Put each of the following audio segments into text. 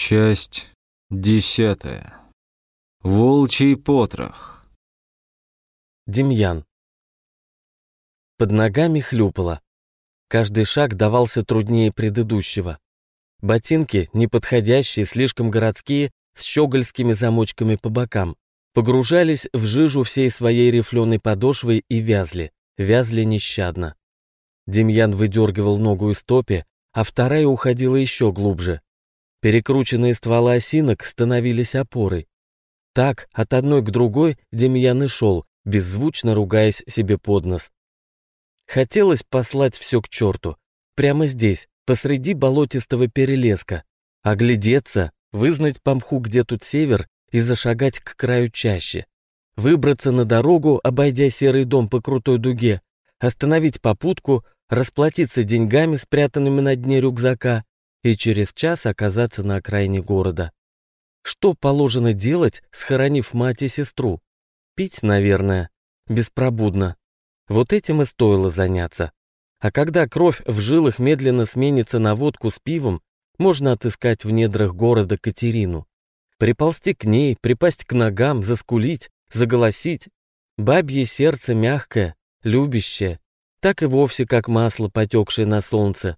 Часть десятая. Волчий потрох. Демьян. Под ногами хлюпало. Каждый шаг давался труднее предыдущего. Ботинки, неподходящие, слишком городские, с щегольскими замочками по бокам, погружались в жижу всей своей рифленой подошвой и вязли, вязли нещадно. Демьян выдергивал ногу из топи, а вторая уходила еще глубже. Перекрученные стволы осинок становились опорой. Так, от одной к другой Демьян и шел, беззвучно ругаясь себе под нос. Хотелось послать все к черту. Прямо здесь, посреди болотистого перелеска. Оглядеться, вызнать по мху, где тут север, и зашагать к краю чаще. Выбраться на дорогу, обойдя серый дом по крутой дуге, остановить попутку, расплатиться деньгами, спрятанными на дне рюкзака, и через час оказаться на окраине города. Что положено делать, схоронив мать и сестру? Пить, наверное, беспробудно. Вот этим и стоило заняться. А когда кровь в жилах медленно сменится на водку с пивом, можно отыскать в недрах города Катерину. Приползти к ней, припасть к ногам, заскулить, заголосить. Бабье сердце мягкое, любящее, так и вовсе как масло, потекшее на солнце.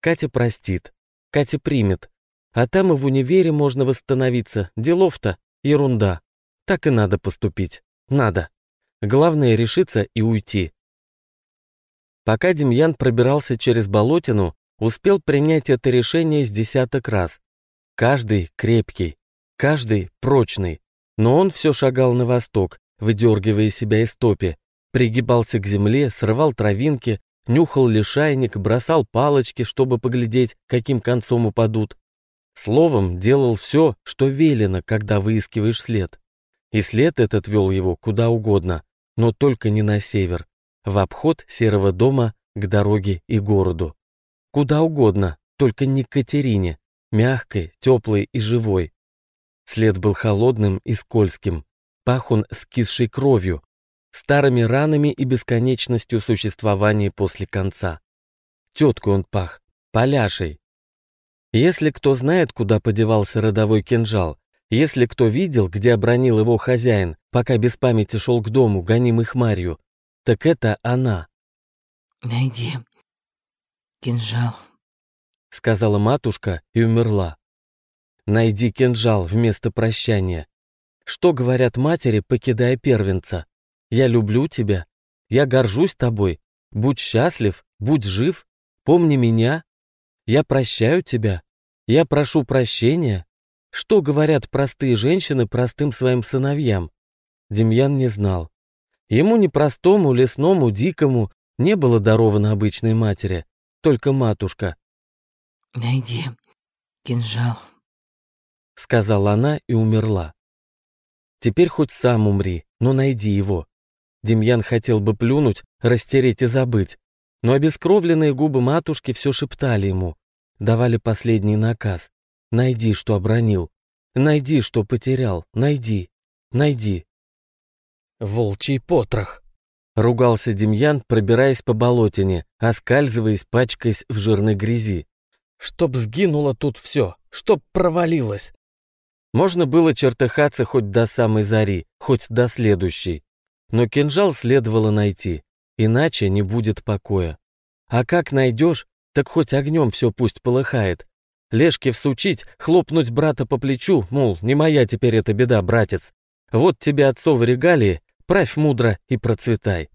Катя простит, Катя примет. А там и в универе можно восстановиться. Делов-то ерунда. Так и надо поступить. Надо. Главное решиться и уйти. Пока Демьян пробирался через болотину, успел принять это решение с десяток раз. Каждый крепкий, каждый прочный. Но он все шагал на восток, выдергивая себя из топи, пригибался к земле, срывал травинки, нюхал лишайник, бросал палочки, чтобы поглядеть, каким концом упадут. Словом, делал все, что велено, когда выискиваешь след. И след этот вел его куда угодно, но только не на север, в обход серого дома к дороге и городу. Куда угодно, только не к Катерине, мягкой, теплой и живой. След был холодным и скользким, пах он скисшей кровью, старыми ранами и бесконечностью существования после конца. Теткой он пах, поляшей. Если кто знает, куда подевался родовой кинжал, если кто видел, где обронил его хозяин, пока без памяти шел к дому, гонимый хмарью, так это она. «Найди кинжал», — сказала матушка и умерла. «Найди кинжал вместо прощания». Что говорят матери, покидая первенца? Я люблю тебя. Я горжусь тобой. Будь счастлив, будь жив. Помни меня. Я прощаю тебя. Я прошу прощения. Что говорят простые женщины простым своим сыновьям? Демьян не знал. Ему непростому, лесному, дикому не было даровано обычной матери, только матушка. «Найди кинжал», — сказала она и умерла. «Теперь хоть сам умри, но найди его. Демьян хотел бы плюнуть, растереть и забыть, но обескровленные губы матушки все шептали ему, давали последний наказ. «Найди, что обронил. Найди, что потерял. Найди. Найди». «Волчий потрох!» — ругался Демьян, пробираясь по болотине, оскальзываясь, пачкаясь в жирной грязи. «Чтоб сгинуло тут все, чтоб провалилось!» Можно было чертыхаться хоть до самой зари, хоть до следующей. Но кинжал следовало найти, иначе не будет покоя. А как найдешь, так хоть огнем все пусть полыхает. Лешки всучить, хлопнуть брата по плечу, мол, не моя теперь эта беда, братец. Вот тебе отцовы регалии, правь мудро и процветай.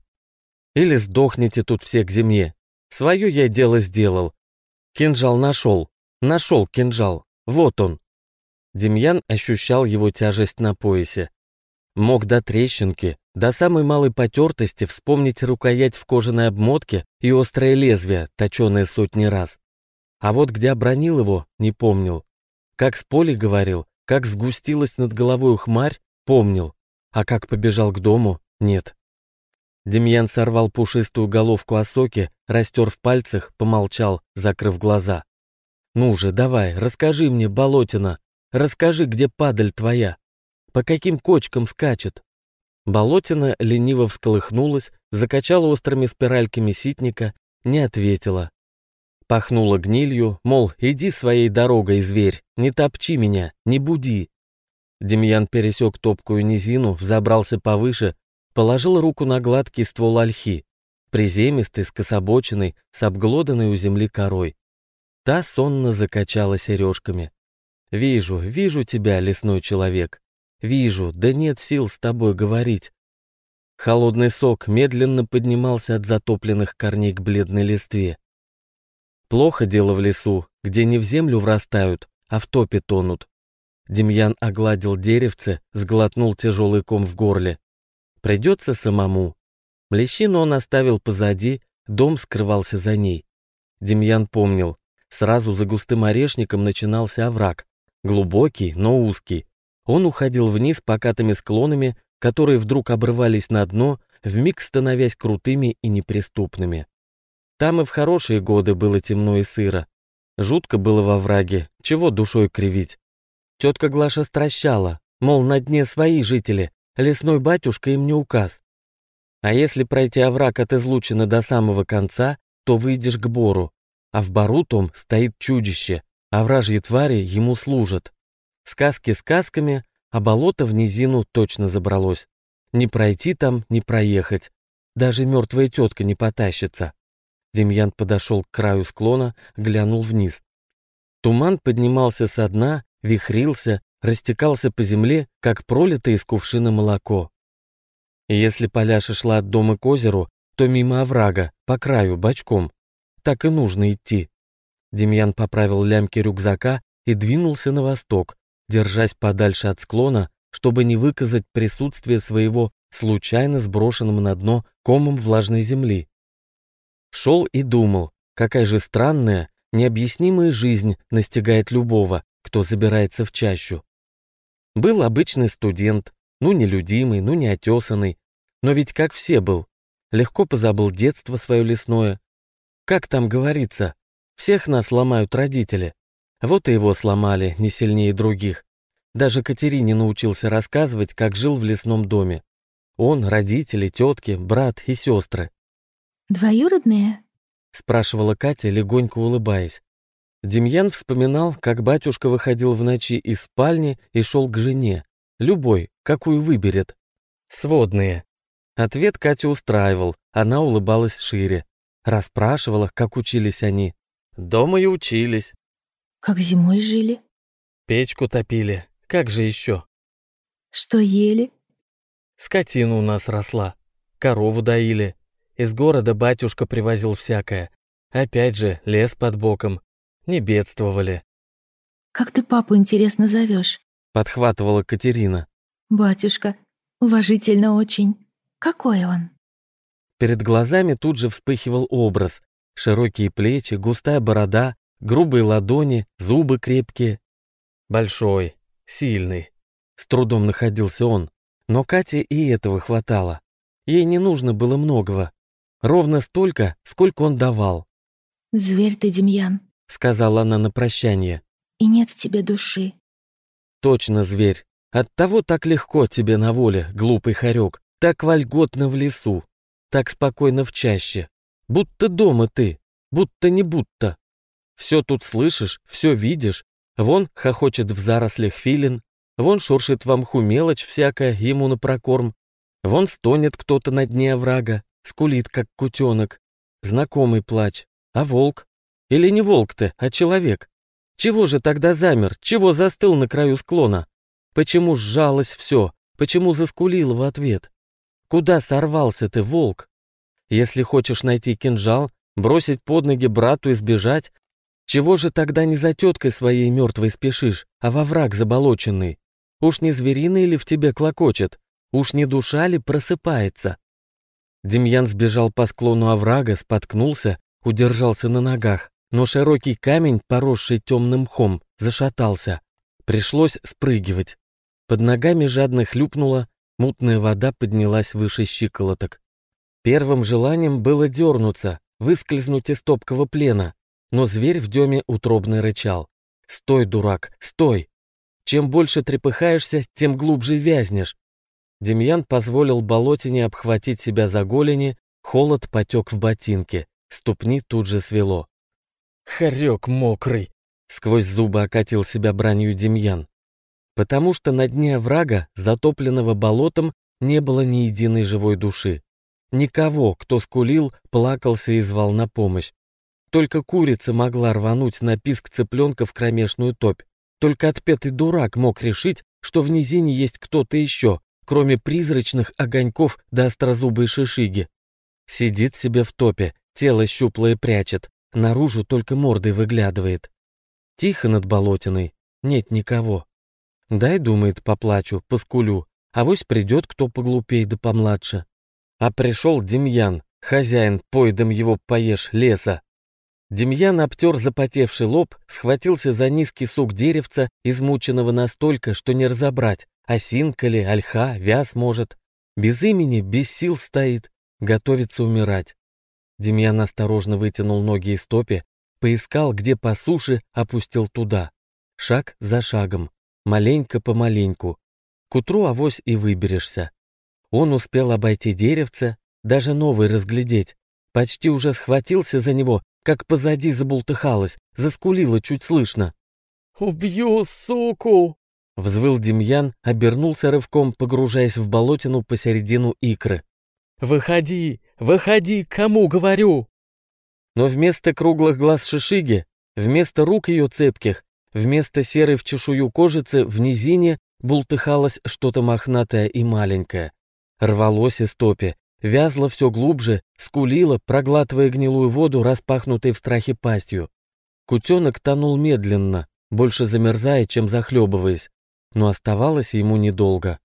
Или сдохните тут все к земле. Свое я дело сделал. Кинжал нашел. Нашел кинжал. Вот он. Демьян ощущал его тяжесть на поясе. Мог до трещинки, до самой малой потертости вспомнить рукоять в кожаной обмотке и острое лезвие, точеное сотни раз. А вот где обронил его, не помнил. Как с полей говорил, как сгустилась над головой хмарь, помнил. А как побежал к дому, нет. Демьян сорвал пушистую головку осоки, растер в пальцах, помолчал, закрыв глаза. «Ну же, давай, расскажи мне, болотина, расскажи, где падаль твоя, по каким кочкам скачет, Болотина лениво всколыхнулась, закачала острыми спиральками ситника, не ответила. Пахнуло гнилью, мол, иди своей дорогой, зверь, не топчи меня, не буди. Демьян пересек топкую низину, взобрался повыше, положил руку на гладкий ствол ольхи, приземистый, скособоченный, с обглоданной у земли корой. Та сонно закачала сережками. «Вижу, вижу тебя, лесной человек. Вижу, да нет сил с тобой говорить». Холодный сок медленно поднимался от затопленных корней к бледной листве. Плохо дело в лесу, где не в землю врастают, а в топе тонут. Демьян огладил деревце, сглотнул тяжелый ком в горле. Придется самому. Млещину он оставил позади, дом скрывался за ней. Демьян помнил, сразу за густым орешником начинался овраг. Глубокий, но узкий. Он уходил вниз покатыми склонами, которые вдруг обрывались на дно, вмиг становясь крутыми и неприступными. Там и в хорошие годы было темно и сыро. Жутко было во враге, чего душой кривить. Тетка Глаша стращала, мол, на дне свои жители, лесной батюшка им не указ. А если пройти овраг от излучины до самого конца, то выйдешь к бору, а в бору том стоит чудище, а вражьи твари ему служат. Сказки сказками, а болото в низину точно забралось. Не пройти там, не проехать. Даже мертвая тетка не потащится. Демьян подошел к краю склона, глянул вниз. Туман поднимался со дна, вихрился, растекался по земле, как пролитое из кувшина молоко. если Поляша шла от дома к озеру, то мимо оврага, по краю, бочком. Так и нужно идти. Демьян поправил лямки рюкзака и двинулся на восток, держась подальше от склона, чтобы не выказать присутствие своего случайно сброшенным на дно комом влажной земли. Шел и думал, какая же странная, необъяснимая жизнь настигает любого, кто забирается в чащу. Был обычный студент, ну нелюдимый, ну неотесанный, но ведь как все был. Легко позабыл детство свое лесное. Как там говорится, всех нас ломают родители. Вот и его сломали, не сильнее других. Даже Катерине научился рассказывать, как жил в лесном доме. Он, родители, тетки, брат и сестры. «Двоюродные?» — спрашивала Катя, легонько улыбаясь. Демьян вспоминал, как батюшка выходил в ночи из спальни и шел к жене. Любой, какую выберет. Сводные. Ответ Катю устраивал, она улыбалась шире. Расспрашивала, как учились они. Дома и учились. Как зимой жили? Печку топили. Как же еще? Что ели? Скотина у нас росла. Корову доили. Из города батюшка привозил всякое. Опять же, лес под боком не бедствовали. «Как ты папу, интересно, зовешь? подхватывала Катерина. «Батюшка, уважительно очень. Какой он?» Перед глазами тут же вспыхивал образ. Широкие плечи, густая борода, грубые ладони, зубы крепкие. Большой, сильный. С трудом находился он. Но Кате и этого хватало. Ей не нужно было многого. Ровно столько, сколько он давал. «Зверь ты, Демьян», сказала она на прощание. «И нет в тебе души». «Точно, зверь. Оттого так легко тебе на воле, глупый хорек, так вольготно в лесу, так спокойно в чаще. Будто дома ты, будто не будто. Все тут слышишь, все видишь. Вон хохочет в зарослях филин, вон шуршит в мху мелочь всякая ему на прокорм, вон стонет кто-то на дне оврага, скулит, как кутенок. Знакомый плач. А волк? Или не волк ты, а человек? Чего же тогда замер? Чего застыл на краю склона? Почему сжалось все? Почему заскулил в ответ? Куда сорвался ты, волк? Если хочешь найти кинжал, бросить под ноги брату и сбежать, чего же тогда не за теткой своей мертвой спешишь, а во враг заболоченный? Уж не звериный ли в тебе клокочет? Уж не душа ли просыпается? Демьян сбежал по склону оврага, споткнулся, удержался на ногах но широкий камень, поросший темным мхом, зашатался. Пришлось спрыгивать. Под ногами жадно хлюпнуло, мутная вода поднялась выше щиколоток. Первым желанием было дернуться, выскользнуть из топкого плена, но зверь в деме утробно рычал. «Стой, дурак, стой! Чем больше трепыхаешься, тем глубже вязнешь». Демьян позволил болотине обхватить себя за голени, холод потек в ботинке, ступни тут же свело. Хорек мокрый!» Сквозь зубы окатил себя бранью Демьян. Потому что на дне врага, затопленного болотом, не было ни единой живой души. Никого, кто скулил, плакался и звал на помощь. Только курица могла рвануть на писк цыпленка в кромешную топь. Только отпетый дурак мог решить, что в низине есть кто-то еще, кроме призрачных огоньков да острозубой шишиги. Сидит себе в топе, тело щуплое прячет, наружу только мордой выглядывает. Тихо над болотиной, нет никого. Дай, думает, поплачу, поскулю, а вось придет кто поглупей да помладше. А пришел Демьян, хозяин, поедом его поешь леса. Демьян обтер запотевший лоб, схватился за низкий сук деревца, измученного настолько, что не разобрать, осинка ли, ольха, вяз может. Без имени, без сил стоит, готовится умирать. Демьян осторожно вытянул ноги из топи, поискал, где по суше, опустил туда. Шаг за шагом, маленько-помаленьку. К утру авось и выберешься. Он успел обойти деревце, даже новый разглядеть. Почти уже схватился за него, как позади забултыхалась, заскулила чуть слышно. «Убью, суку!» Взвыл Демьян, обернулся рывком, погружаясь в болотину посередину икры. «Выходи! Выходи! Кому говорю?» Но вместо круглых глаз шишиги, вместо рук ее цепких, вместо серой в чешую кожицы в низине бултыхалось что-то мохнатое и маленькое рвалось из топи, вязло все глубже, скулило, проглатывая гнилую воду, распахнутой в страхе пастью. Кутенок тонул медленно, больше замерзая, чем захлебываясь, но оставалось ему недолго.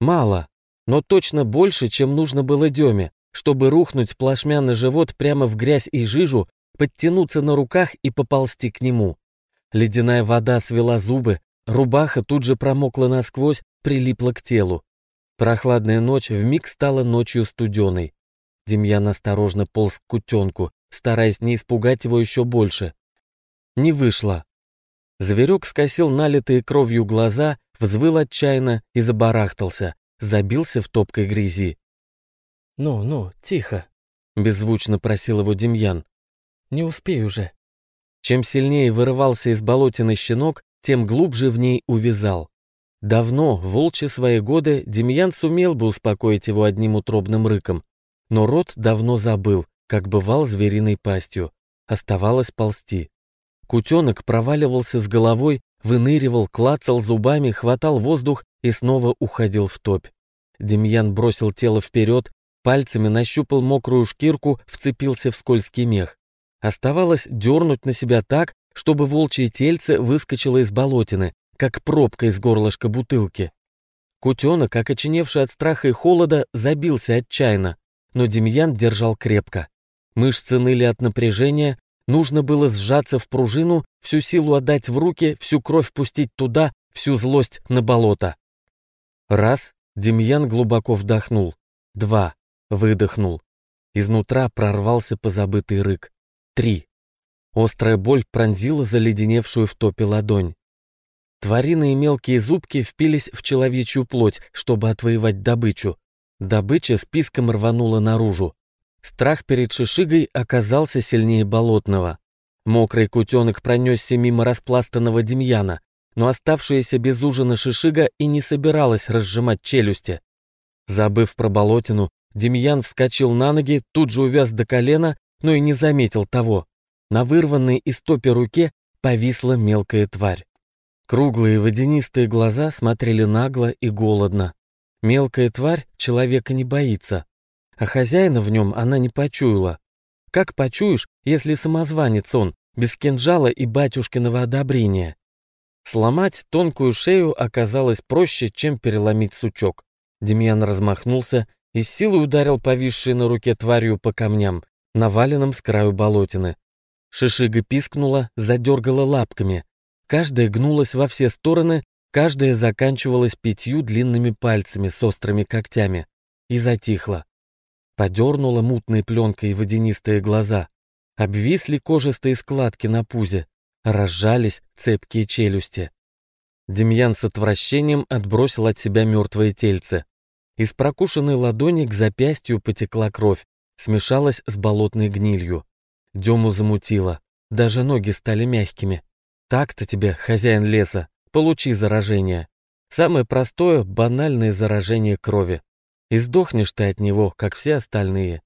Мало, но точно больше, чем нужно было Деме, чтобы рухнуть плашмя на живот прямо в грязь и жижу, подтянуться на руках и поползти к нему. Ледяная вода свела зубы, рубаха тут же промокла насквозь, прилипла к телу. Прохладная ночь вмиг стала ночью студеной. Демьян осторожно полз к кутенку, стараясь не испугать его еще больше. Не вышло. Зверек скосил налитые кровью глаза, взвыл отчаянно и забарахтался, забился в топкой грязи. «Ну, ну, тихо», — беззвучно просил его Демьян. «Не успею уже». Чем сильнее вырывался из болотины щенок, тем глубже в ней увязал. Давно, в волчьи свои годы, Демьян сумел бы успокоить его одним утробным рыком, но рот давно забыл, как бывал звериной пастью. Оставалось ползти. Кутенок проваливался с головой, выныривал, клацал зубами, хватал воздух и снова уходил в топь. Демьян бросил тело вперед, пальцами нащупал мокрую шкирку, вцепился в скользкий мех. Оставалось дернуть на себя так, чтобы волчье тельце выскочило из болотины, как пробка из горлышка бутылки. Кутенок, окоченевший от страха и холода, забился отчаянно, но Демьян держал крепко. Мышцы ныли от напряжения, нужно было сжаться в пружину, всю силу отдать в руки, всю кровь пустить туда, всю злость на болото. Раз, Демьян глубоко вдохнул. Два, выдохнул. Изнутра прорвался позабытый рык. Три. Острая боль пронзила заледеневшую в топе ладонь. Твариные мелкие зубки впились в человечью плоть, чтобы отвоевать добычу. Добыча списком рванула наружу. Страх перед шишигой оказался сильнее болотного. Мокрый кутенок пронесся мимо распластанного Демьяна, но оставшаяся без ужина шишига и не собиралась разжимать челюсти. Забыв про болотину, Демьян вскочил на ноги, тут же увяз до колена, но и не заметил того. На вырванной из топи руке повисла мелкая тварь. Круглые водянистые глаза смотрели нагло и голодно. Мелкая тварь человека не боится, а хозяина в нем она не почуяла. Как почуешь, если самозванец он, без кинжала и батюшкиного одобрения? Сломать тонкую шею оказалось проще, чем переломить сучок. Демьян размахнулся и с силой ударил повисшей на руке тварью по камням, наваленным с краю болотины. Шишига пискнула, задергала лапками, Каждая гнулась во все стороны, каждая заканчивалась пятью длинными пальцами с острыми когтями и затихла. Подернула мутной пленкой водянистые глаза. Обвисли кожистые складки на пузе, разжались цепкие челюсти. Демьян с отвращением отбросил от себя мертвое тельце. Из прокушенной ладони к запястью потекла кровь, смешалась с болотной гнилью. Дему замутило. даже ноги стали мягкими. Так-то тебе, хозяин леса, получи заражение. Самое простое, банальное заражение крови. И сдохнешь ты от него, как все остальные.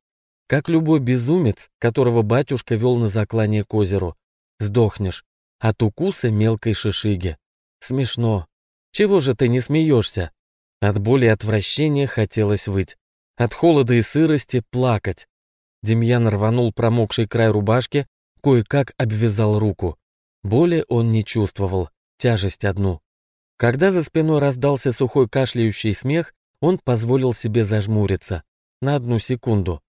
Как любой безумец, которого батюшка вел на заклание к озеру. Сдохнешь. От укуса мелкой шишиги. Смешно. Чего же ты не смеешься? От боли и отвращения хотелось выть. От холода и сырости плакать. Демьян рванул промокший край рубашки, кое-как обвязал руку. Боли он не чувствовал, тяжесть одну. Когда за спиной раздался сухой кашляющий смех, он позволил себе зажмуриться. На одну секунду.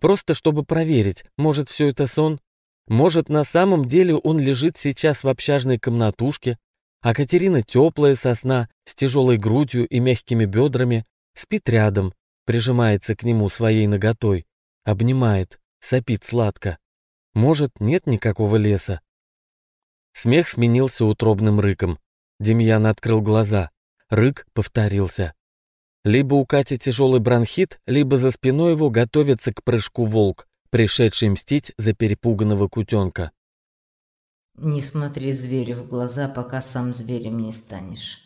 Просто чтобы проверить, может, все это сон? Может, на самом деле он лежит сейчас в общажной комнатушке, а Катерина теплая сосна, с тяжелой грудью и мягкими бедрами, спит рядом, прижимается к нему своей ноготой, обнимает, сопит сладко. Может, нет никакого леса, Смех сменился утробным рыком. Демьян открыл глаза. Рык повторился. Либо у Кати тяжелый бронхит, либо за спиной его готовится к прыжку волк, пришедший мстить за перепуганного кутенка. Не смотри зверю в глаза, пока сам зверем не станешь.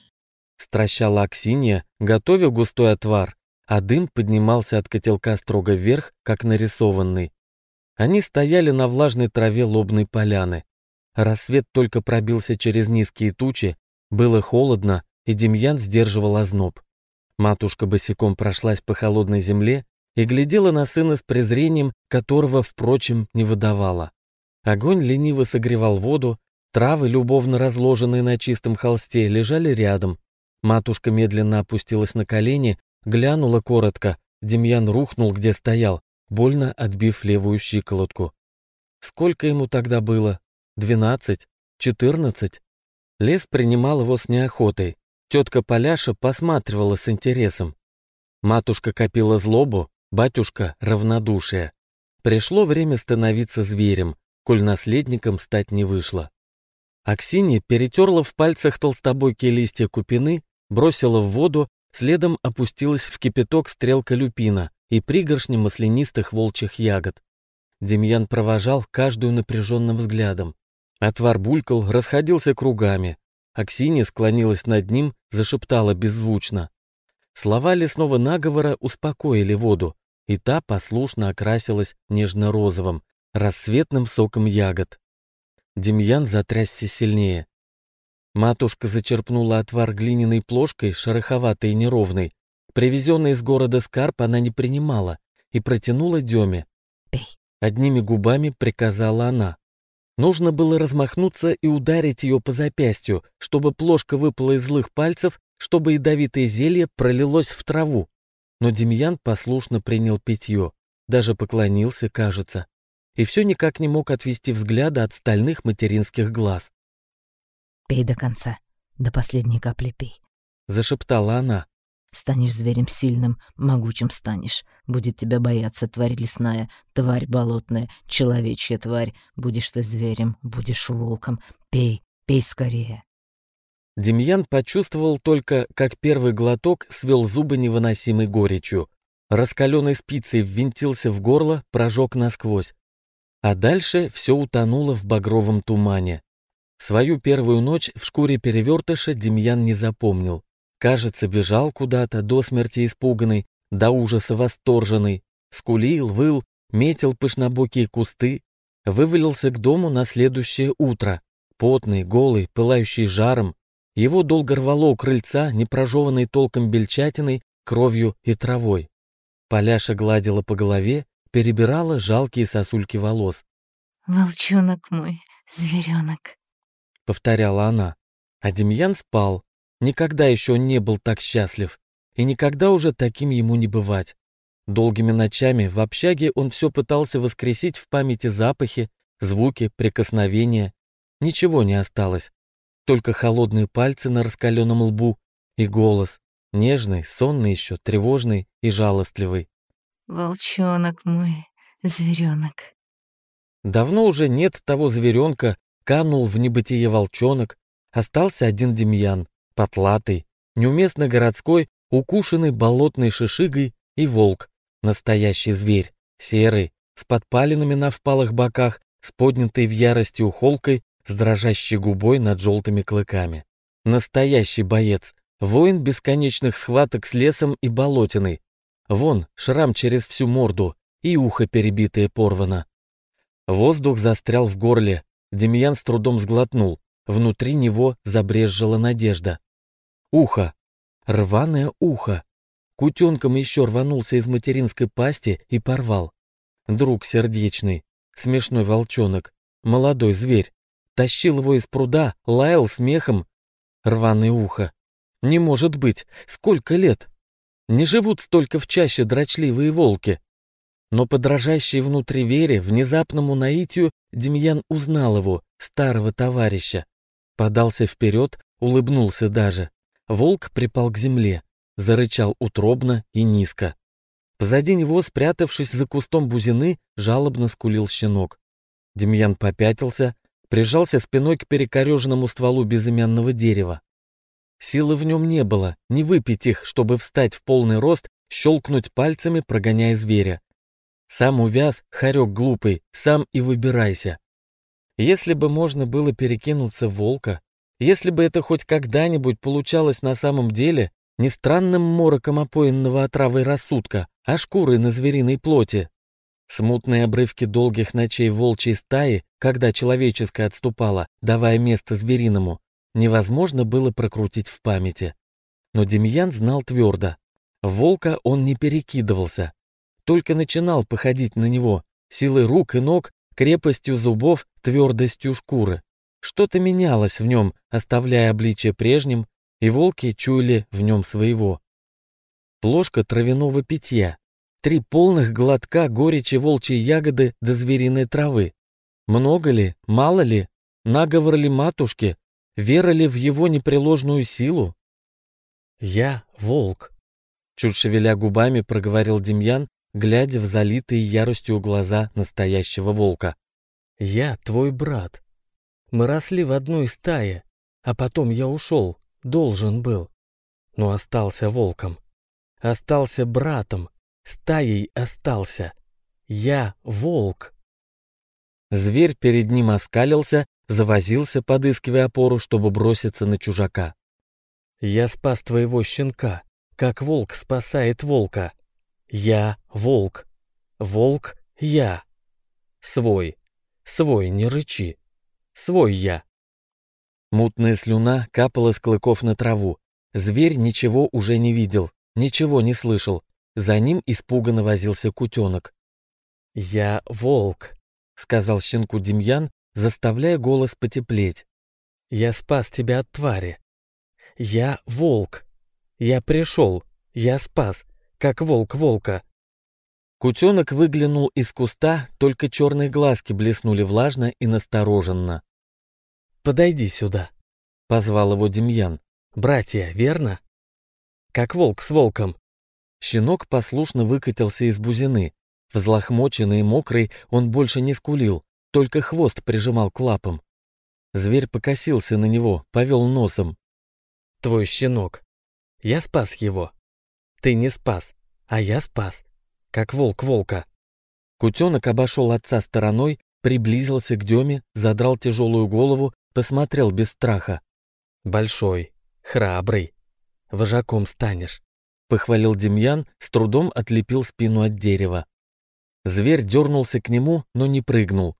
Стращала Аксинья, готовя густой отвар, а дым поднимался от котелка строго вверх, как нарисованный. Они стояли на влажной траве лобной поляны. Рассвет только пробился через низкие тучи, было холодно, и Демьян сдерживал озноб. Матушка босиком прошлась по холодной земле и глядела на сына с презрением, которого, впрочем, не выдавала. Огонь лениво согревал воду, травы, любовно разложенные на чистом холсте, лежали рядом. Матушка медленно опустилась на колени, глянула коротко, Демьян рухнул, где стоял, больно отбив левую щиколотку. Сколько ему тогда было? Двенадцать? Четырнадцать? Лес принимал его с неохотой. Тетка Поляша посматривала с интересом. Матушка копила злобу, батюшка — равнодушие. Пришло время становиться зверем, коль наследником стать не вышло. Аксинья перетерла в пальцах толстобойкие листья купины, бросила в воду, следом опустилась в кипяток стрелка люпина и пригоршни маслянистых волчьих ягод. Демьян провожал каждую напряженным взглядом. Отвар булькал, расходился кругами. Аксинья склонилась над ним, зашептала беззвучно. Слова лесного наговора успокоили воду, и та послушно окрасилась нежно-розовым, рассветным соком ягод. Демьян затрясся сильнее. Матушка зачерпнула отвар глиняной плошкой, шероховатой и неровной. Привезенный из города скарб она не принимала и протянула Деме. «Пей». Одними губами приказала она. Нужно было размахнуться и ударить ее по запястью, чтобы плошка выпала из злых пальцев, чтобы ядовитое зелье пролилось в траву. Но Демьян послушно принял питье, даже поклонился, кажется, и все никак не мог отвести взгляда от стальных материнских глаз. «Пей до конца, до последней капли пей», — зашептала она. Станешь зверем сильным, могучим станешь. Будет тебя бояться тварь лесная, тварь болотная, человечья тварь. Будешь ты зверем, будешь волком. Пей, пей скорее. Демьян почувствовал только, как первый глоток свел зубы невыносимой горечью. Раскаленной спицей ввинтился в горло, прожег насквозь. А дальше все утонуло в багровом тумане. Свою первую ночь в шкуре перевертыша Демьян не запомнил. Кажется, бежал куда-то, до смерти испуганный, до ужаса восторженный, скулил, выл, метил пышнобокие кусты, вывалился к дому на следующее утро, потный, голый, пылающий жаром. Его долго рвало у крыльца, не прожеванной толком бельчатиной, кровью и травой. Поляша гладила по голове, перебирала жалкие сосульки волос. «Волчонок мой, зверенок», — повторяла она. А Демьян спал, Никогда еще он не был так счастлив, и никогда уже таким ему не бывать. Долгими ночами в общаге он все пытался воскресить в памяти запахи, звуки, прикосновения. Ничего не осталось. Только холодные пальцы на раскаленном лбу и голос, нежный, сонный еще, тревожный и жалостливый. «Волчонок мой, зверенок». Давно уже нет того зверенка, канул в небытие волчонок, остался один Демьян, потлатый, неуместно городской, укушенный болотной шишигой и волк, настоящий зверь, серый, с подпалинами на впалых боках, с поднятой в ярости ухолкой, с дрожащей губой над желтыми клыками. Настоящий боец, воин бесконечных схваток с лесом и болотиной. Вон, шрам через всю морду, и ухо перебитое порвано. Воздух застрял в горле, Демьян с трудом сглотнул, внутри него забрезжила надежда. Ухо, рваное ухо. Кутенком еще рванулся из материнской пасти и порвал. Друг сердечный, смешной волчонок, молодой зверь. Тащил его из пруда, лаял смехом. Рваное ухо. Не может быть, сколько лет? Не живут столько в чаще дрочливые волки. Но подражающий внутри вере, внезапному наитию, Демьян узнал его, старого товарища. Подался вперед, улыбнулся даже. Волк припал к земле, зарычал утробно и низко. Позади него, спрятавшись за кустом бузины, жалобно скулил щенок. Демьян попятился, прижался спиной к перекореженному стволу безымянного дерева. Силы в нем не было, не выпить их, чтобы встать в полный рост, щелкнуть пальцами, прогоняя зверя. Сам увяз, хорек глупый, сам и выбирайся. Если бы можно было перекинуться волка, если бы это хоть когда-нибудь получалось на самом деле, не странным мороком опоенного отравой рассудка, а шкурой на звериной плоти. Смутные обрывки долгих ночей волчьей стаи, когда человеческое отступало, давая место звериному, невозможно было прокрутить в памяти. Но Демьян знал твердо. Волка он не перекидывался, только начинал походить на него, силой рук и ног, крепостью зубов, твердостью шкуры. Что-то менялось в нем, оставляя обличие прежним, и волки чуяли в нем своего. Плошка травяного питья, три полных глотка горечи волчьей ягоды до звериной травы. Много ли, мало ли, наговор ли матушки, вера ли в его непреложную силу? «Я волк», — чуть шевеля губами проговорил Демьян, глядя в залитые яростью глаза настоящего волка. «Я твой брат. Мы росли в одной стае, а потом я ушел, должен был. Но остался волком. Остался братом, стаей остался. Я волк». Зверь перед ним оскалился, завозился, подыскивая опору, чтобы броситься на чужака. «Я спас твоего щенка, как волк спасает волка», я волк. Волк я. Свой. Свой, не рычи. Свой я. Мутная слюна капала с клыков на траву. Зверь ничего уже не видел, ничего не слышал. За ним испуганно возился кутенок. «Я волк», — сказал щенку Демьян, заставляя голос потеплеть. «Я спас тебя от твари. Я волк. Я пришел. Я спас как волк волка. Кутенок выглянул из куста, только черные глазки блеснули влажно и настороженно. «Подойди сюда», — позвал его Демьян. «Братья, верно?» «Как волк с волком». Щенок послушно выкатился из бузины. Взлохмоченный и мокрый он больше не скулил, только хвост прижимал к лапам. Зверь покосился на него, повел носом. «Твой щенок. Я спас его. Ты не спас, а я спас. Как волк волка. Кутенок обошел отца стороной, приблизился к Деме, задрал тяжелую голову, посмотрел без страха. «Большой, храбрый. Вожаком станешь», — похвалил Демьян, с трудом отлепил спину от дерева. Зверь дернулся к нему, но не прыгнул.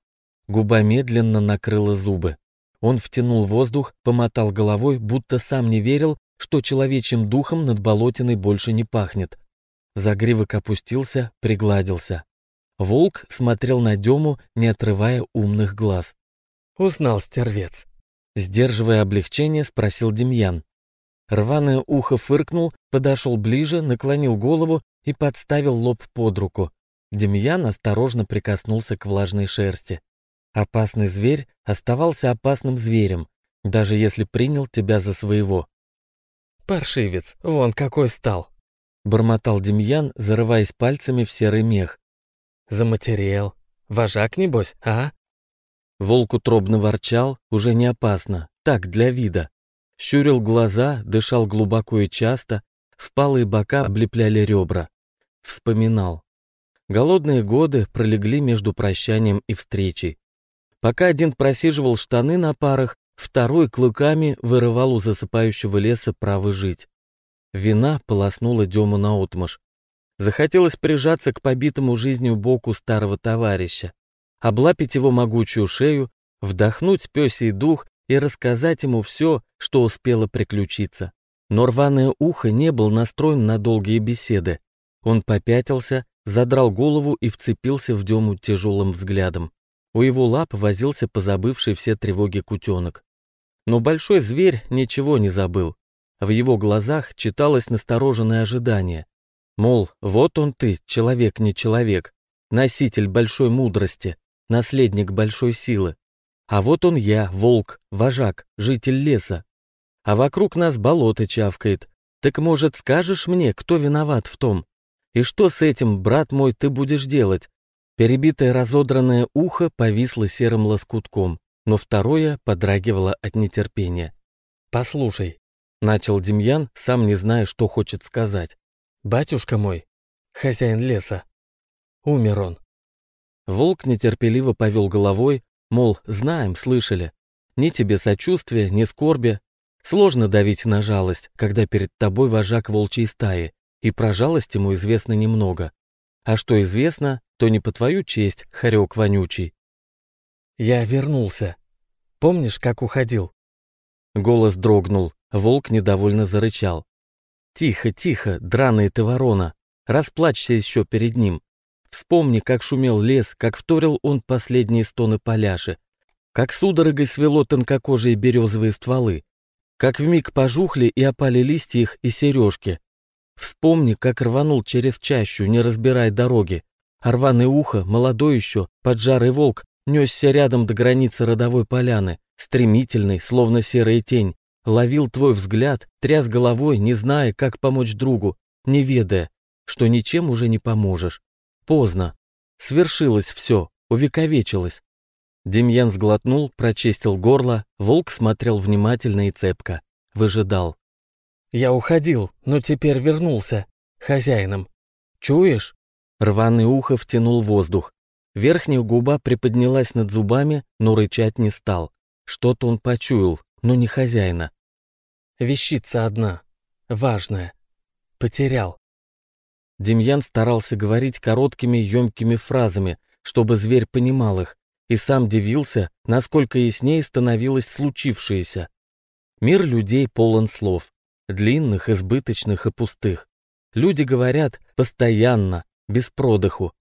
Губа медленно накрыла зубы. Он втянул воздух, помотал головой, будто сам не верил, что человечьим духом над болотиной больше не пахнет. Загривок опустился, пригладился. Волк смотрел на Дему, не отрывая умных глаз. «Узнал стервец», — сдерживая облегчение, спросил Демьян. Рваное ухо фыркнул, подошел ближе, наклонил голову и подставил лоб под руку. Демьян осторожно прикоснулся к влажной шерсти. Опасный зверь оставался опасным зверем, даже если принял тебя за своего. «Паршивец, вон какой стал!» — бормотал Демьян, зарываясь пальцами в серый мех. «Заматерел. Вожак, небось, а?» Волк утробно ворчал, уже не опасно, так, для вида. Щурил глаза, дышал глубоко и часто, впалые бока облепляли ребра. Вспоминал. Голодные годы пролегли между прощанием и встречей. Пока один просиживал штаны на парах, второй клыками вырывал у засыпающего леса право жить. Вина полоснула Дему наотмашь. Захотелось прижаться к побитому жизнью боку старого товарища, облапить его могучую шею, вдохнуть пёсий дух и рассказать ему все, что успело приключиться. Но рваное ухо не был настроен на долгие беседы. Он попятился, задрал голову и вцепился в Дему тяжелым взглядом. У его лап возился позабывший все тревоги кутенок. Но большой зверь ничего не забыл. В его глазах читалось настороженное ожидание. Мол, вот он ты, человек не человек, носитель большой мудрости, наследник большой силы. А вот он я, волк, вожак, житель леса. А вокруг нас болото чавкает. Так, может, скажешь мне, кто виноват в том? И что с этим, брат мой, ты будешь делать? Перебитое разодранное ухо повисло серым лоскутком, но второе подрагивало от нетерпения. «Послушай», — начал Демьян, сам не зная, что хочет сказать. «Батюшка мой, хозяин леса, умер он». Волк нетерпеливо повел головой, мол, знаем, слышали. Ни тебе сочувствия, ни скорби. Сложно давить на жалость, когда перед тобой вожак волчьей стаи, и про жалость ему известно немного. А что известно, то не по твою честь, хорек вонючий. Я вернулся. Помнишь, как уходил? Голос дрогнул, волк недовольно зарычал. Тихо, тихо, драная ты ворона, расплачься еще перед ним. Вспомни, как шумел лес, как вторил он последние стоны поляши, как судорогой свело тонкокожие березовые стволы, как вмиг пожухли и опали листья их и сережки. Вспомни, как рванул через чащу, не разбирая дороги, а рваное ухо, молодой еще, поджарый волк, несся рядом до границы родовой поляны, стремительный, словно серая тень, ловил твой взгляд, тряс головой, не зная, как помочь другу, не ведая, что ничем уже не поможешь. Поздно. Свершилось все, увековечилось. Демьян сглотнул, прочистил горло, волк смотрел внимательно и цепко. Выжидал. «Я уходил, но теперь вернулся. Хозяином. Чуешь?» Рваный ухо втянул воздух. Верхняя губа приподнялась над зубами, но рычать не стал. Что-то он почуял, но не хозяина. Вещица одна. Важная. Потерял. Демьян старался говорить короткими, емкими фразами, чтобы зверь понимал их, и сам дивился, насколько яснее становилось случившееся. Мир людей полон слов, длинных, избыточных и пустых. Люди говорят постоянно, без продыху.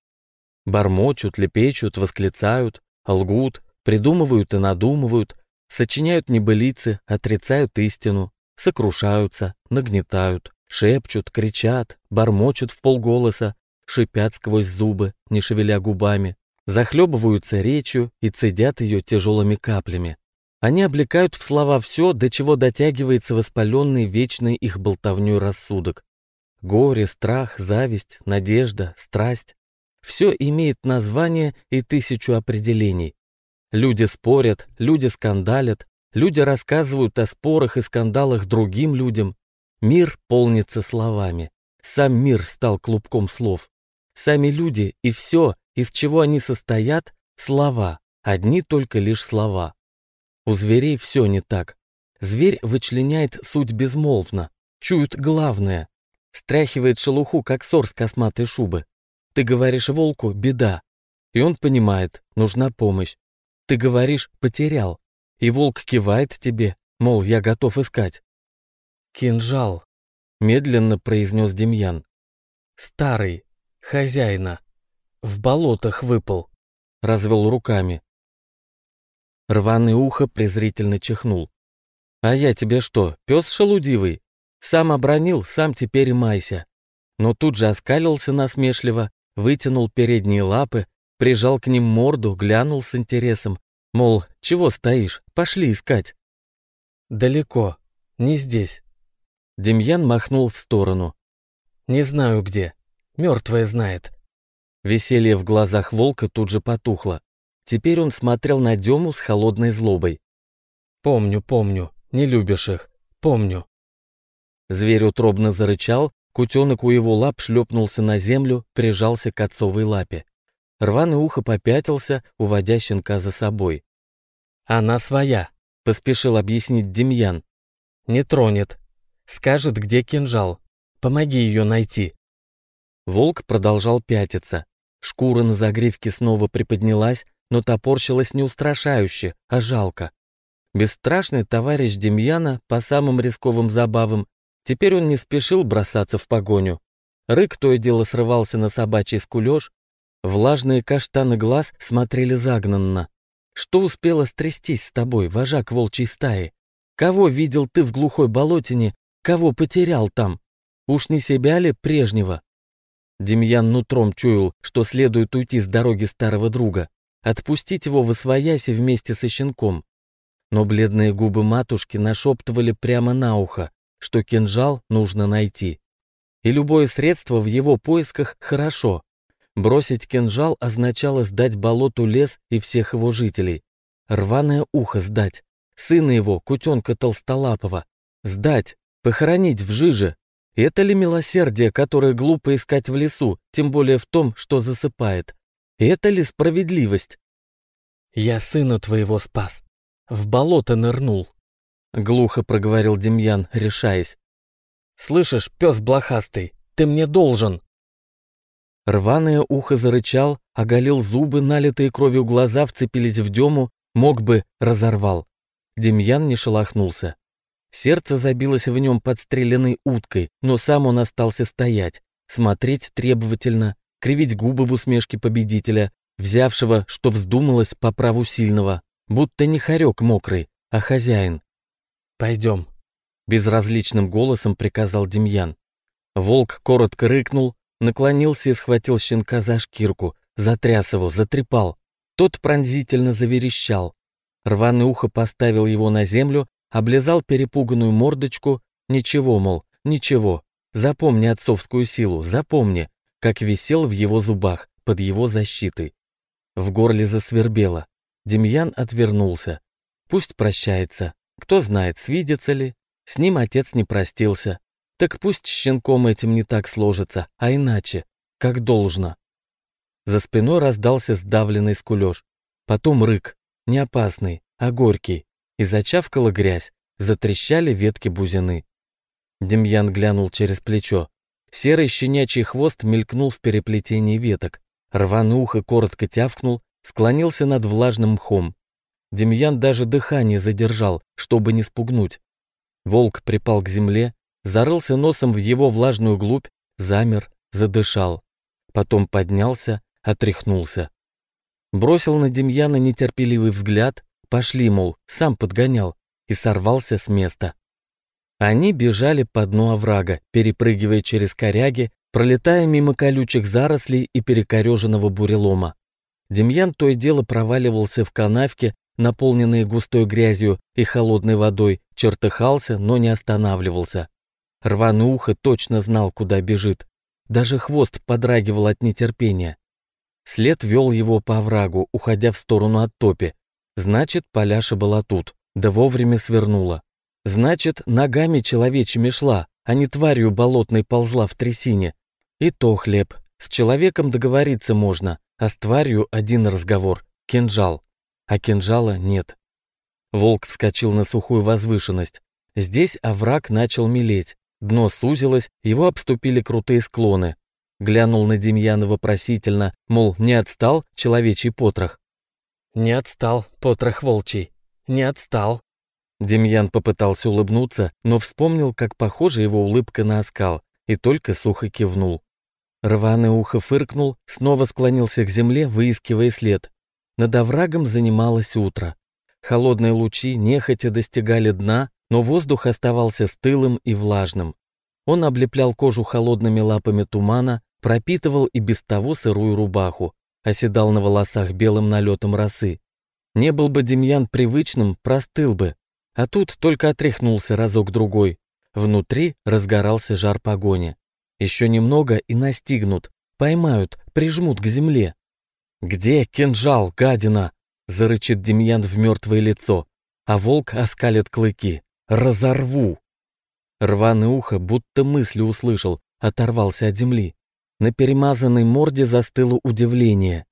Бормочут, лепечут, восклицают, лгут, придумывают и надумывают, сочиняют небылицы, отрицают истину, сокрушаются, нагнетают, шепчут, кричат, бормочут в полголоса, шипят сквозь зубы, не шевеля губами, захлебываются речью и цедят ее тяжелыми каплями. Они облекают в слова все, до чего дотягивается воспаленный вечный их болтовню рассудок. Горе, страх, зависть, надежда, страсть. Все имеет название и тысячу определений. Люди спорят, люди скандалят, люди рассказывают о спорах и скандалах другим людям. Мир полнится словами. Сам мир стал клубком слов. Сами люди и все, из чего они состоят, слова, одни только лишь слова. У зверей все не так. Зверь вычленяет суть безмолвно, чует главное, Стряхивает шелуху, как сор с косматой шубы. Ты говоришь волку «беда», и он понимает, нужна помощь. Ты говоришь «потерял», и волк кивает тебе, мол, я готов искать. «Кинжал», — медленно произнес Демьян. «Старый, хозяина, в болотах выпал», — развел руками. Рваный ухо презрительно чихнул. «А я тебе что, пес шелудивый? Сам обронил, сам теперь и майся. Но тут же оскалился насмешливо, вытянул передние лапы, прижал к ним морду, глянул с интересом. Мол, чего стоишь, пошли искать. Далеко, не здесь. Демьян махнул в сторону. Не знаю где, мертвая знает. Веселье в глазах волка тут же потухло. Теперь он смотрел на Дему с холодной злобой. «Помню, помню, не любишь их, помню. Зверь утробно зарычал, кутенок у его лап шлепнулся на землю, прижался к отцовой лапе. Рваный ухо попятился, уводя щенка за собой. Она своя, поспешил объяснить Демьян. Не тронет. Скажет, где кинжал. Помоги ее найти. Волк продолжал пятиться. Шкура на загривке снова приподнялась, но топорщилась не устрашающе, а жалко. Бесстрашный товарищ Демьяна по самым рисковым забавам, теперь он не спешил бросаться в погоню. Рык то и дело срывался на собачий скулеж, влажные каштаны глаз смотрели загнанно. Что успело стрястись с тобой, вожак волчьей стаи? Кого видел ты в глухой болотине, кого потерял там? Уж не себя ли прежнего? Демьян нутром чуял, что следует уйти с дороги старого друга, отпустить его в освояси вместе со щенком. Но бледные губы матушки нашептывали прямо на ухо, что кинжал нужно найти. И любое средство в его поисках хорошо. Бросить кинжал означало сдать болоту лес и всех его жителей. Рваное ухо сдать. Сына его, кутенка Толстолапова. Сдать, похоронить в жиже. Это ли милосердие, которое глупо искать в лесу, тем более в том, что засыпает? Это ли справедливость? Я сына твоего спас. В болото нырнул. Глухо проговорил Демьян, решаясь. «Слышишь, пес блохастый, ты мне должен!» Рваное ухо зарычал, оголил зубы, налитые кровью глаза вцепились в Дему, мог бы, разорвал. Демьян не шелохнулся. Сердце забилось в нем подстреленной уткой, но сам он остался стоять, смотреть требовательно, кривить губы в усмешке победителя, взявшего, что вздумалось по праву сильного, будто не хорек мокрый, а хозяин. «Пойдем», — безразличным голосом приказал Демьян. Волк коротко рыкнул, наклонился и схватил щенка за шкирку, затряс его, затрепал. Тот пронзительно заверещал. Рваное ухо поставил его на землю, облизал перепуганную мордочку. Ничего, мол, ничего. Запомни отцовскую силу, запомни, как висел в его зубах, под его защитой. В горле засвербело. Демьян отвернулся. Пусть прощается. Кто знает, свидится ли. С ним отец не простился. Так пусть щенком этим не так сложится, а иначе, как должно. За спиной раздался сдавленный скулеж. Потом рык, не опасный, а горький. И зачавкала грязь, затрещали ветки бузины. Демьян глянул через плечо. Серый щенячий хвост мелькнул в переплетении веток. Рваное ухо коротко тявкнул, склонился над влажным мхом. Демьян даже дыхание задержал, чтобы не спугнуть. Волк припал к земле, зарылся носом в его влажную глубь, замер, задышал. Потом поднялся, отряхнулся. Бросил на Демьяна нетерпеливый взгляд, пошли, мол, сам подгонял, и сорвался с места. Они бежали по дну оврага, перепрыгивая через коряги, пролетая мимо колючих зарослей и перекореженного бурелома. Демьян то и дело проваливался в канавке, наполненные густой грязью и холодной водой, чертыхался, но не останавливался. Рваное ухо точно знал, куда бежит. Даже хвост подрагивал от нетерпения. След вел его по оврагу, уходя в сторону от топи. Значит, Поляша была тут, да вовремя свернула. Значит, ногами человечьими шла, а не тварью болотной ползла в трясине. И то хлеб. С человеком договориться можно, а с тварью один разговор — кинжал. А кинжала нет. Волк вскочил на сухую возвышенность. Здесь овраг начал мелеть. Дно сузилось, его обступили крутые склоны. Глянул на Демьяна вопросительно, мол, не отстал человечий потрох. «Не отстал, потрох волчий, не отстал». Демьян попытался улыбнуться, но вспомнил, как похожа его улыбка на оскал, и только сухо кивнул. Рваное ухо фыркнул, снова склонился к земле, выискивая след. Над оврагом занималось утро. Холодные лучи нехотя достигали дна, но воздух оставался стылым и влажным. Он облеплял кожу холодными лапами тумана, пропитывал и без того сырую рубаху, оседал на волосах белым налетом росы. Не был бы Демьян привычным, простыл бы, а тут только отряхнулся разок-другой. Внутри разгорался жар погони. Еще немного и настигнут, поймают, прижмут к земле. «Где кинжал, гадина?» — зарычит Демьян в мертвое лицо, а волк оскалит клыки. Разорву!» Рваное ухо, будто мысли услышал, оторвался от земли. На перемазанной морде застыло удивление.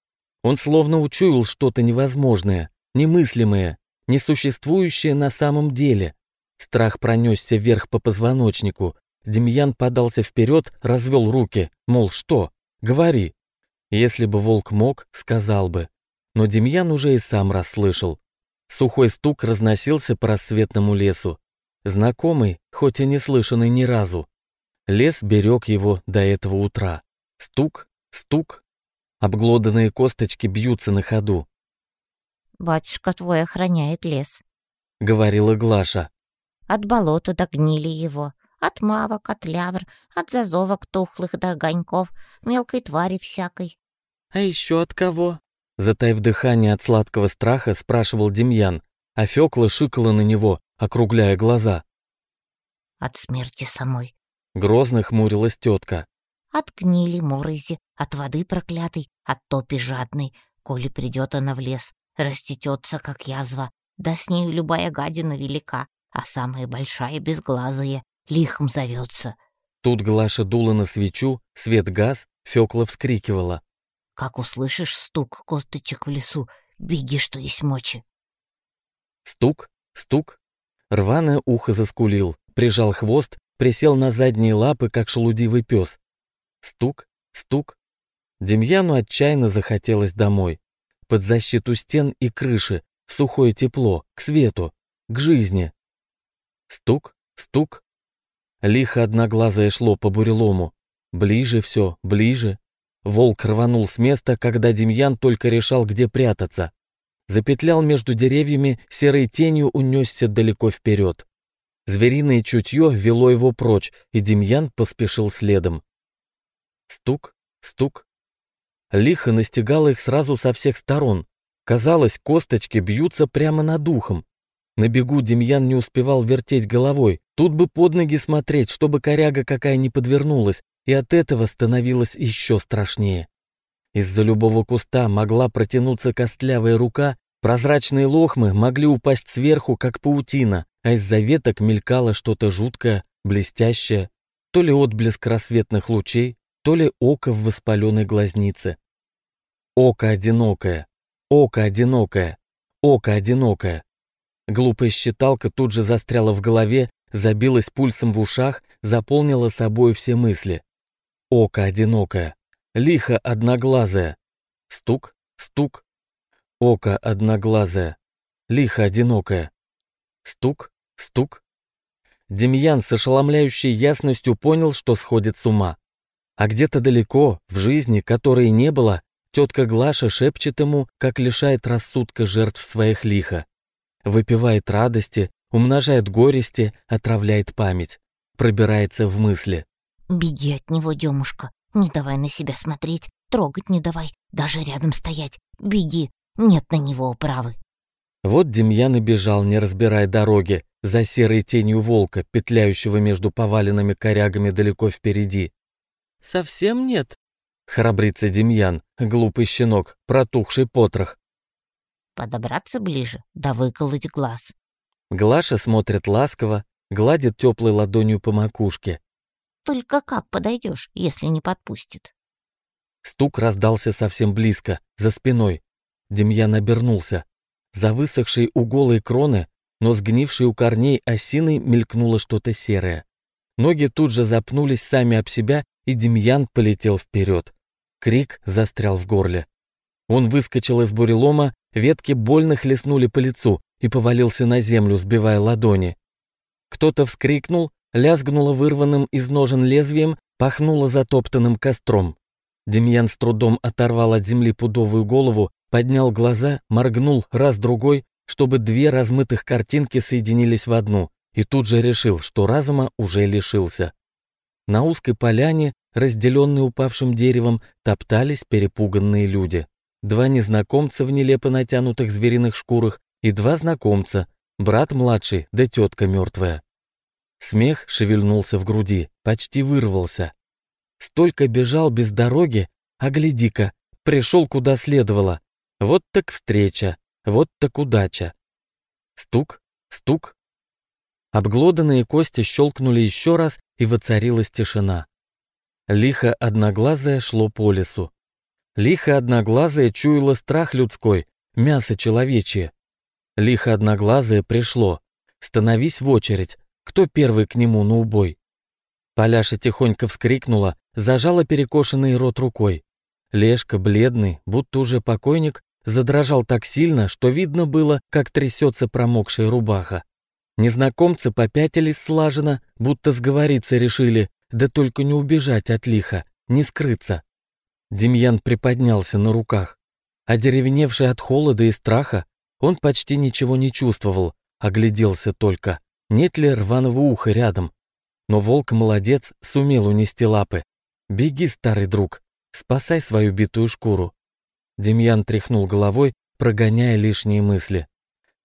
Он словно учуял что-то невозможное, немыслимое. несуществующее на самом деле. Страх пронесся вверх по позвоночнику. Демьян подался вперед, развел руки, мол, что? Говори. Если бы волк мог, сказал бы. Но Демьян уже и сам расслышал. Сухой стук разносился по рассветному лесу. Знакомый, хоть и не слышанный ни разу. Лес берег его до этого утра. Стук, стук. Обглоданные косточки бьются на ходу. «Батюшка твой охраняет лес», — говорила Глаша. «От болота до гнили его, от мавок, от лявр, от зазовок тухлых до огоньков, мелкой твари всякой». «А еще от кого?» Затаив дыхание от сладкого страха, спрашивал Демьян, а Фёкла шикала на него, округляя глаза. «От смерти самой», — грозно хмурилась тетка. «От гнили морызи, от воды проклятой, от топи жадной, коли придет она в лес, растетется, как язва, да с нею любая гадина велика, а самая большая безглазая лихом зовется. Тут Глаша дула на свечу, свет газ, Фёкла вскрикивала. «Как услышишь стук косточек в лесу, беги, что есть мочи». Стук, стук. Рваное ухо заскулил, прижал хвост, присел на задние лапы, как шелудивый пес. Стук, стук. Демьяну отчаянно захотелось домой под защиту стен и крыши, в сухое тепло, к свету, к жизни. Стук, стук. Лихо одноглазое шло по бурелому. Ближе все, ближе. Волк рванул с места, когда Демьян только решал, где прятаться. Запетлял между деревьями, серой тенью унесся далеко вперед. Звериное чутье вело его прочь, и Демьян поспешил следом. Стук, стук. Лихо настигало их сразу со всех сторон. Казалось, косточки бьются прямо над духом. На бегу Демьян не успевал вертеть головой. Тут бы под ноги смотреть, чтобы коряга какая не подвернулась, и от этого становилось еще страшнее. Из-за любого куста могла протянуться костлявая рука, прозрачные лохмы могли упасть сверху, как паутина, а из-за веток мелькало что-то жуткое, блестящее, то ли отблеск рассветных лучей, то ли око в воспаленной глазнице. Око одинокое, око одинокое, око одинокое. Глупая считалка тут же застряла в голове, забилась пульсом в ушах, заполнила собой все мысли. Око одинокое, лихо одноглазое. Стук, стук. Око одноглазое, лихо одинокое. Стук, стук. Демьян с ошеломляющей ясностью понял, что сходит с ума. А где-то далеко, в жизни, которой не было, тетка Глаша шепчет ему, как лишает рассудка жертв своих лиха. Выпивает радости, умножает горести, отравляет память. Пробирается в мысли. «Беги от него, Демушка, не давай на себя смотреть, трогать не давай, даже рядом стоять. Беги, нет на него управы». Вот Демьян и бежал, не разбирая дороги, за серой тенью волка, петляющего между поваленными корягами далеко впереди. «Совсем нет?» — храбрится Демьян, глупый щенок, протухший потрох. «Подобраться ближе, да выколоть глаз». Глаша смотрит ласково, гладит теплой ладонью по макушке. «Только как подойдешь, если не подпустит?» Стук раздался совсем близко, за спиной. Демьян обернулся. За высохшей у голой кроны, но сгнившей у корней осиной мелькнуло что-то серое. Ноги тут же запнулись сами об себя и Демьян полетел вперед. Крик застрял в горле. Он выскочил из бурелома, ветки больно хлестнули по лицу и повалился на землю, сбивая ладони. Кто-то вскрикнул, лязгнуло вырванным из ножен лезвием, пахнуло затоптанным костром. Демьян с трудом оторвал от земли пудовую голову, поднял глаза, моргнул раз-другой, чтобы две размытых картинки соединились в одну, и тут же решил, что разума уже лишился. На узкой поляне, разделенной упавшим деревом, топтались перепуганные люди. Два незнакомца в нелепо натянутых звериных шкурах и два знакомца, брат младший да тетка мертвая. Смех шевельнулся в груди, почти вырвался. Столько бежал без дороги, а гляди-ка, пришел куда следовало. Вот так встреча, вот так удача. Стук, стук. Обглоданные кости щелкнули еще раз, и воцарилась тишина. Лихо одноглазое шло по лесу. Лихо одноглазое чуяло страх людской, мясо человечье. Лихо одноглазое пришло. Становись в очередь. Кто первый к нему на убой? Поляша тихонько вскрикнула, зажала перекошенный рот рукой. Лешка, бледный, будто уже покойник, задрожал так сильно, что видно было, как трясется промокшая рубаха. Незнакомцы попятились слаженно, будто сговориться решили, да только не убежать от лиха, не скрыться. Демьян приподнялся на руках. Одеревеневший от холода и страха, он почти ничего не чувствовал, огляделся только, нет ли рваного уха рядом. Но волк-молодец сумел унести лапы. «Беги, старый друг, спасай свою битую шкуру». Демьян тряхнул головой, прогоняя лишние мысли.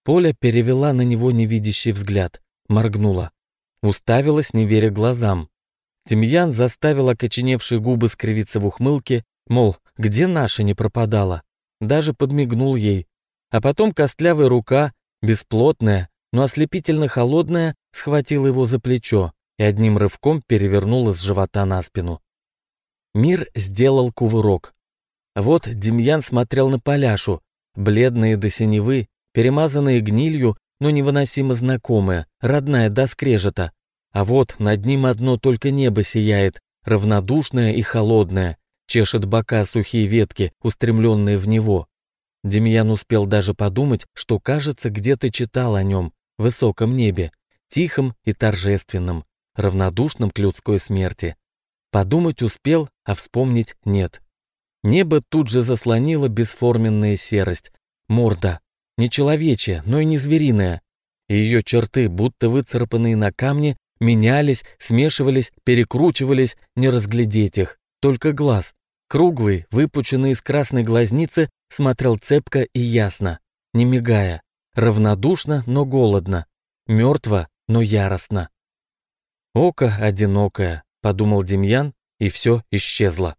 Поля перевела на него невидящий взгляд, моргнула. Уставилась, не веря глазам. Демьян заставил окоченевшие губы скривиться в ухмылке, мол, где наша не пропадала. Даже подмигнул ей. А потом костлявая рука, бесплотная, но ослепительно холодная, схватила его за плечо и одним рывком перевернула с живота на спину. Мир сделал кувырок. Вот Демьян смотрел на Поляшу, бледные до синевы, перемазанные гнилью, но невыносимо знакомая, родная до скрежета. А вот над ним одно только небо сияет, равнодушное и холодное, чешет бока сухие ветки, устремленные в него. Демьян успел даже подумать, что, кажется, где-то читал о нем, в высоком небе, тихом и торжественном, равнодушном к людской смерти. Подумать успел, а вспомнить нет. Небо тут же заслонило бесформенная серость, морда, не человечья, но и не звериная. Ее черты, будто выцарапанные на камне, менялись, смешивались, перекручивались, не разглядеть их. Только глаз, круглый, выпученный из красной глазницы, смотрел цепко и ясно, не мигая, равнодушно, но голодно, мертво, но яростно. «Око одинокое», — подумал Демьян, и все исчезло.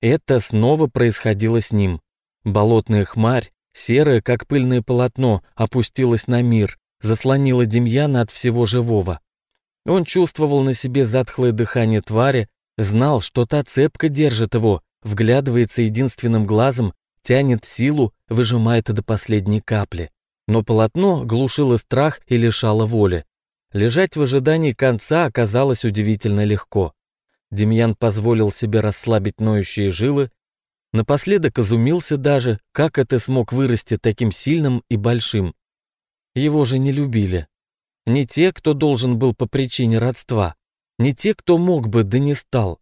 Это снова происходило с ним. Болотная хмарь, Серое, как пыльное полотно, опустилось на мир, заслонило Демьяна от всего живого. Он чувствовал на себе затхлое дыхание твари, знал, что та цепка держит его, вглядывается единственным глазом, тянет силу, выжимает до последней капли. Но полотно глушило страх и лишало воли. Лежать в ожидании конца оказалось удивительно легко. Демьян позволил себе расслабить ноющие жилы, Напоследок изумился даже, как это смог вырасти таким сильным и большим. Его же не любили. Не те, кто должен был по причине родства, не те, кто мог бы, да не стал.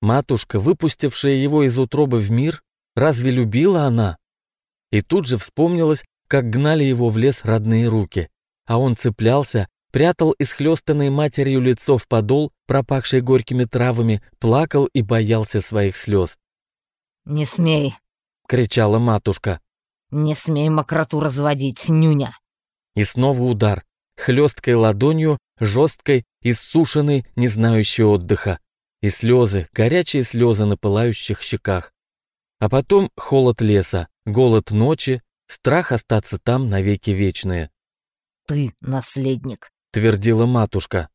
Матушка, выпустившая его из утробы в мир, разве любила она? И тут же вспомнилось, как гнали его в лес родные руки, а он цеплялся, прятал исхлестанное матерью лицо в подол, пропахший горькими травами, плакал и боялся своих слез. «Не смей!» — кричала матушка. «Не смей мокроту разводить, нюня!» И снова удар, хлесткой ладонью, жесткой, иссушенной, не знающей отдыха. И слезы, горячие слезы на пылающих щеках. А потом холод леса, голод ночи, страх остаться там навеки вечные. «Ты наследник», — твердила матушка.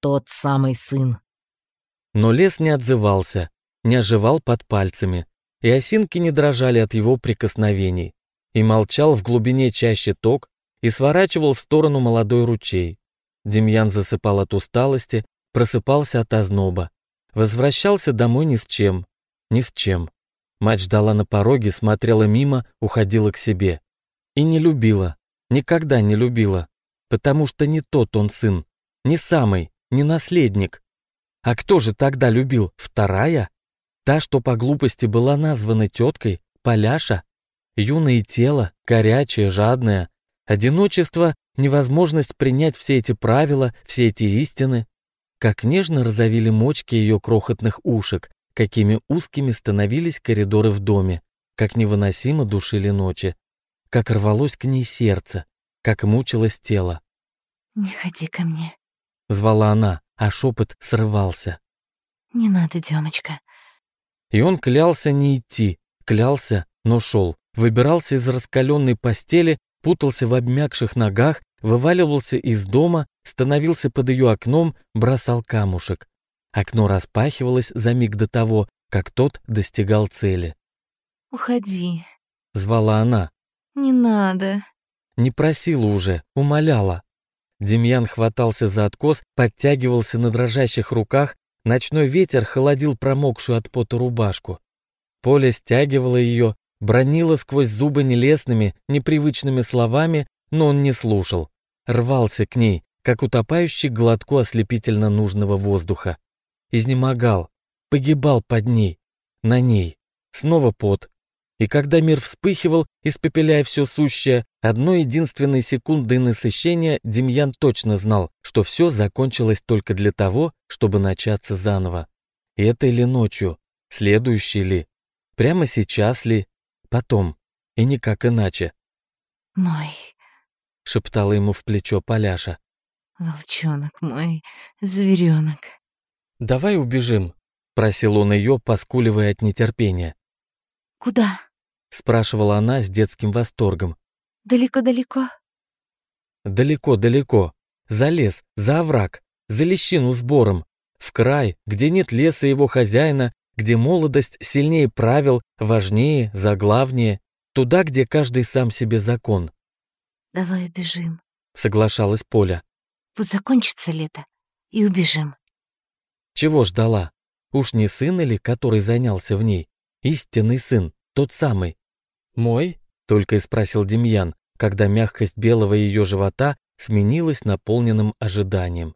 «Тот самый сын». Но лес не отзывался, не оживал под пальцами, и осинки не дрожали от его прикосновений, и молчал в глубине чаще ток, и сворачивал в сторону молодой ручей. Демьян засыпал от усталости, просыпался от озноба. Возвращался домой ни с чем, ни с чем. Мать ждала на пороге, смотрела мимо, уходила к себе. И не любила, никогда не любила, потому что не тот он сын, не самый, не наследник. А кто же тогда любил, вторая? Та, что по глупости была названа теткой, Поляша. Юное тело, горячее, жадное. Одиночество, невозможность принять все эти правила, все эти истины. Как нежно разовили мочки ее крохотных ушек, какими узкими становились коридоры в доме, как невыносимо душили ночи, как рвалось к ней сердце, как мучилось тело. «Не ходи ко мне», — звала она, а шепот срывался. «Не надо, Демочка, и он клялся не идти, клялся, но шел, выбирался из раскаленной постели, путался в обмякших ногах, вываливался из дома, становился под ее окном, бросал камушек. Окно распахивалось за миг до того, как тот достигал цели. «Уходи», — звала она. «Не надо». не просила уже, умоляла. Демьян хватался за откос, подтягивался на дрожащих руках, ночной ветер холодил промокшую от пота рубашку. Поля стягивала ее, бронила сквозь зубы нелестными, непривычными словами, но он не слушал. Рвался к ней, как утопающий глотку ослепительно нужного воздуха. Изнемогал, погибал под ней, на ней. Снова пот. И когда мир вспыхивал, испепеляя все сущее, одной единственной секунды насыщения Демьян точно знал, что все закончилось только для того, чтобы начаться заново. И этой ли ночью, следующей ли, прямо сейчас ли, потом, и никак иначе. Мой шептала ему в плечо Поляша. волчонок мой, зверенок. «Давай убежим», — просил он ее, поскуливая от нетерпения. Куда? — спрашивала она с детским восторгом. Далеко-далеко? «Далеко-далеко. За лес, за овраг, за лещину с бором. В край, где нет леса его хозяина, где молодость сильнее правил, важнее, заглавнее. Туда, где каждый сам себе закон. Давай убежим. Соглашалась Поля. Вот закончится лето, и убежим. Чего ждала? Уж не сын или который занялся в ней? Истинный сын, тот самый. Мой? Только и спросил Демьян, когда мягкость белого ее живота сменилась наполненным ожиданием.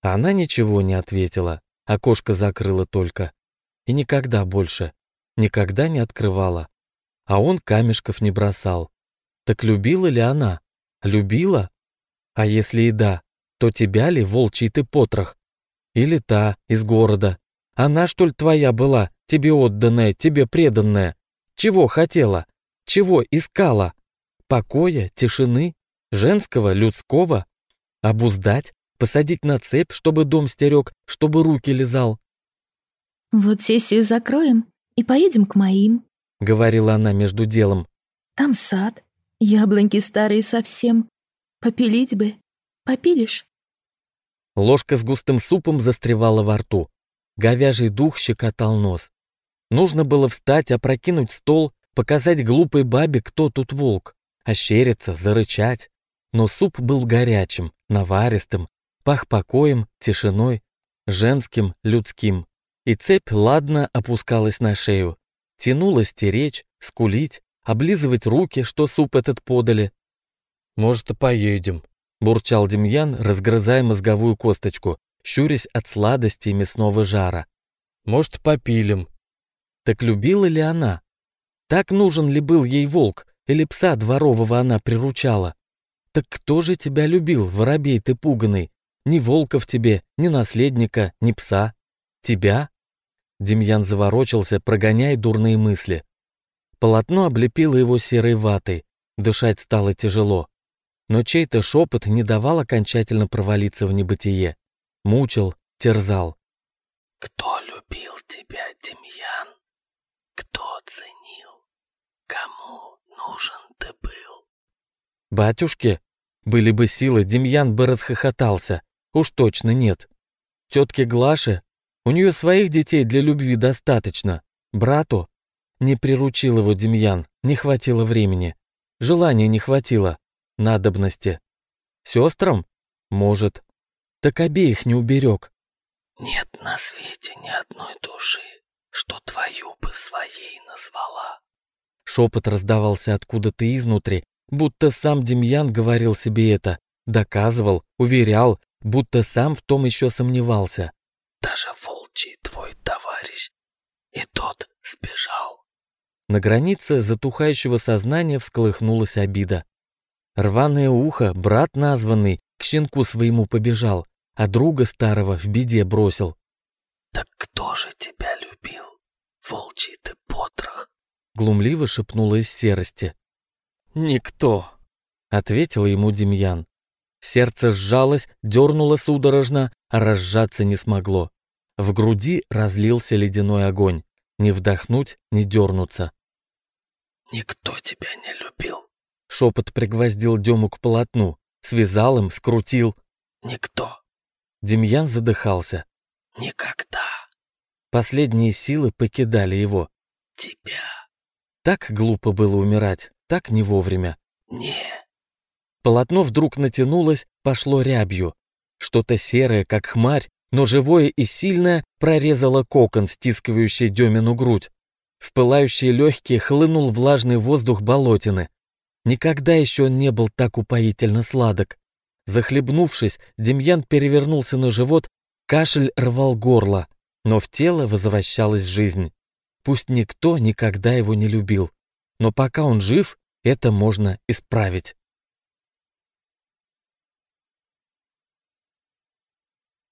Она ничего не ответила, окошко закрыла только. И никогда больше, никогда не открывала. А он камешков не бросал. Так любила ли она? Любила? А если и да, то тебя ли, волчий ты потрох? Или та, из города? Она, что ли, твоя была, тебе отданная, тебе преданная? Чего хотела? Чего искала? Покоя, тишины? Женского, людского? Обуздать? Посадить на цепь, чтобы дом стерег, чтобы руки лизал? «Вот сессию закроем и поедем к моим», — говорила она между делом. «Там сад, яблоньки старые совсем. Попилить бы. Попилишь?» Ложка с густым супом застревала во рту. Говяжий дух щекотал нос. Нужно было встать, опрокинуть стол, показать глупой бабе, кто тут волк, ощериться, зарычать. Но суп был горячим, наваристым, пах покоем, тишиной, женским, людским. И цепь ладно опускалась на шею. Тянулась теречь, скулить, облизывать руки, что суп этот подали. «Может, и поедем», — бурчал Демьян, разгрызая мозговую косточку, щурясь от сладости и мясного жара. «Может, попилим». Так любила ли она? Так нужен ли был ей волк, или пса дворового она приручала? Так кто же тебя любил, воробей ты пуганый? Ни волка в тебе, ни наследника, ни пса. Тебя? Демьян заворочился, прогоняя дурные мысли. Полотно облепило его серой ватой, дышать стало тяжело. Но чей-то шепот не давал окончательно провалиться в небытие. Мучил, терзал. «Кто любил тебя, Демьян? Кто ценил? Кому нужен ты был?» Батюшки? Были бы силы, Демьян бы расхохотался. Уж точно нет. Тетке Глаше? У нее своих детей для любви достаточно. Брату? Не приручил его Демьян, не хватило времени. Желания не хватило. Надобности. Сестрам? Может. Так обеих не уберег. «Нет на свете ни одной души, что твою бы своей назвала». Шепот раздавался откуда-то изнутри, будто сам Демьян говорил себе это, доказывал, уверял, будто сам в том еще сомневался. «Даже волчий твой товарищ, и тот сбежал». На границе затухающего сознания всколыхнулась обида. Рваное ухо, брат названный, к щенку своему побежал, а друга старого в беде бросил. «Так кто же тебя любил, волчий ты потрох?» Глумливо шепнула из серости. «Никто», — ответил ему Демьян. Сердце сжалось, дернуло судорожно, а разжаться не смогло. В груди разлился ледяной огонь. Не вдохнуть, не дернуться. «Никто тебя не любил». Шепот пригвоздил Дему к полотну, связал им, скрутил. «Никто. Демьян задыхался. Никогда. Последние силы покидали его. Тебя. Так глупо было умирать, так не вовремя. Не. Полотно вдруг натянулось, пошло рябью. Что-то серое, как хмарь, но живое и сильное, прорезало кокон, стискивающий Демину грудь. В пылающие легкие хлынул влажный воздух болотины. Никогда еще он не был так упоительно сладок. Захлебнувшись, Демьян перевернулся на живот, кашель рвал горло, но в тело возвращалась жизнь. Пусть никто никогда его не любил, но пока он жив, это можно исправить.